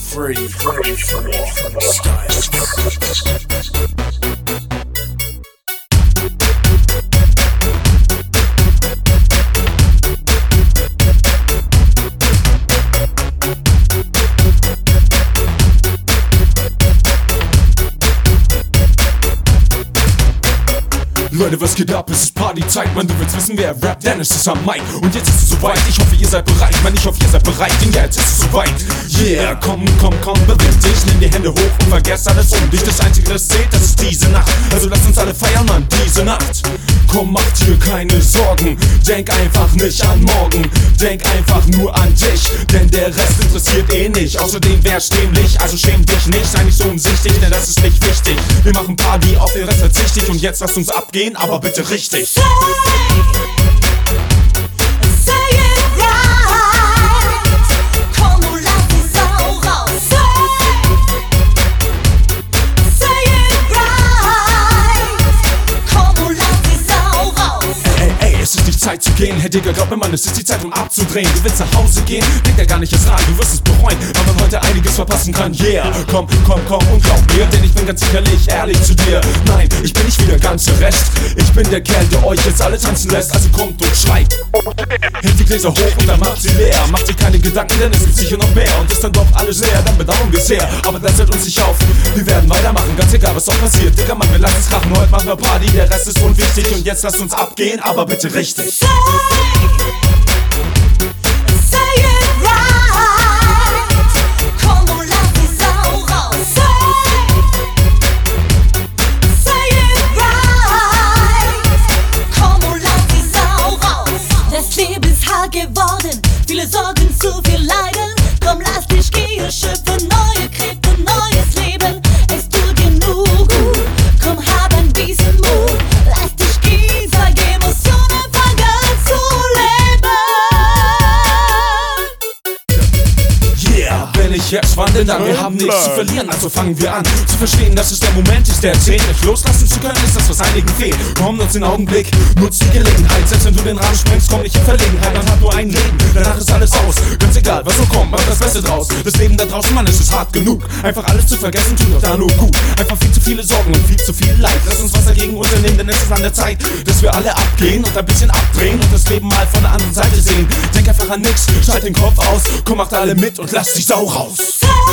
Free, free, free, free style. Leute, was geht ab? Es ist Partyzeit, man, du willst wissen, wer rappt, denn es ist am Mic. Und jetzt ist es soweit, ich hoffe, ihr seid bereit. Man, ich hoffe, ihr seid bereit, denn jetzt ist es soweit. Yeah, komm, komm, komm, beweg dich, nimm die Hände hoch und vergesst alles um dich. Das Einzige, das zählt, das ist diese Nacht. Also lasst uns alle feiern, Mann, diese Nacht. Komm, mach dir keine Sorgen, denk einfach nicht an morgen. Denk einfach nur an dich, denn der Rest interessiert eh nicht. Außerdem wär's dämlich, also schäm dich nicht, sei nicht so umsichtig, denn das ist nicht wichtig. Wir machen Party, auf den Rest verzichte ich und jetzt lasst uns abgehen, aber bitte richtig. Say, Zeit zu gehen. Hey Digga, glaub mir, Mann, es ist die Zeit, um abzudrehen. Du willst nach Hause gehen, denk da gar nicht erst dran. Du wirst es bereuen, weil man heute einiges verpassen kann. Yeah, komm, komm, komm und glaub mir, denn ich bin ganz sicherlich ehrlich zu dir. Nein, ich bin nicht wie der ganze Rest. Ich bin der Kerl, der euch jetzt alle tanzen lässt. Also kommt und schreit. Hebt die Gläser hoch und dann macht sie leer. Macht dir keine Gedanken, denn es gibt sicher noch mehr. Und ist dann doch alles leer, dann bedauern wir sehr. Aber das hält uns nicht auf. Wir werden weitermachen, ganz egal, was auch passiert. Digga, Mann, wir lassen es krachen. Heute machen wir Party, der Rest ist unwichtig. Und jetzt lasst uns abgehen, aber bitte richtig. Geworden, viele Sorgen, zu viel Jetzt wandel, dann wir haben nichts zu verlieren, also fangen wir an zu verstehen, dass es der Moment ist, der zählt. Nicht loslassen zu können, ist das, was einigen fehlt. Komm, nutz den Augenblick, nutz die Gelegenheit. Selbst wenn du den Rahmen sprengst, komm nicht in Verlegenheit. Man hat nur ein Leben, danach ist alles aus. Ganz egal, was so kommt, mach das Beste draus. Das Leben da draußen, Mann, es ist hart genug. Einfach alles zu vergessen, tut doch da nur gut. Einfach viel zu viele Sorgen und viel zu viel Leid. Lass uns was dagegen unternehmen, denn es ist an der Zeit, dass wir alle abgehen und ein bisschen abdrehen und das Leben mal von der anderen Seite sehen. Denk einfach an nix, schalt den Kopf aus, komm, macht alle mit und lass die Sau house.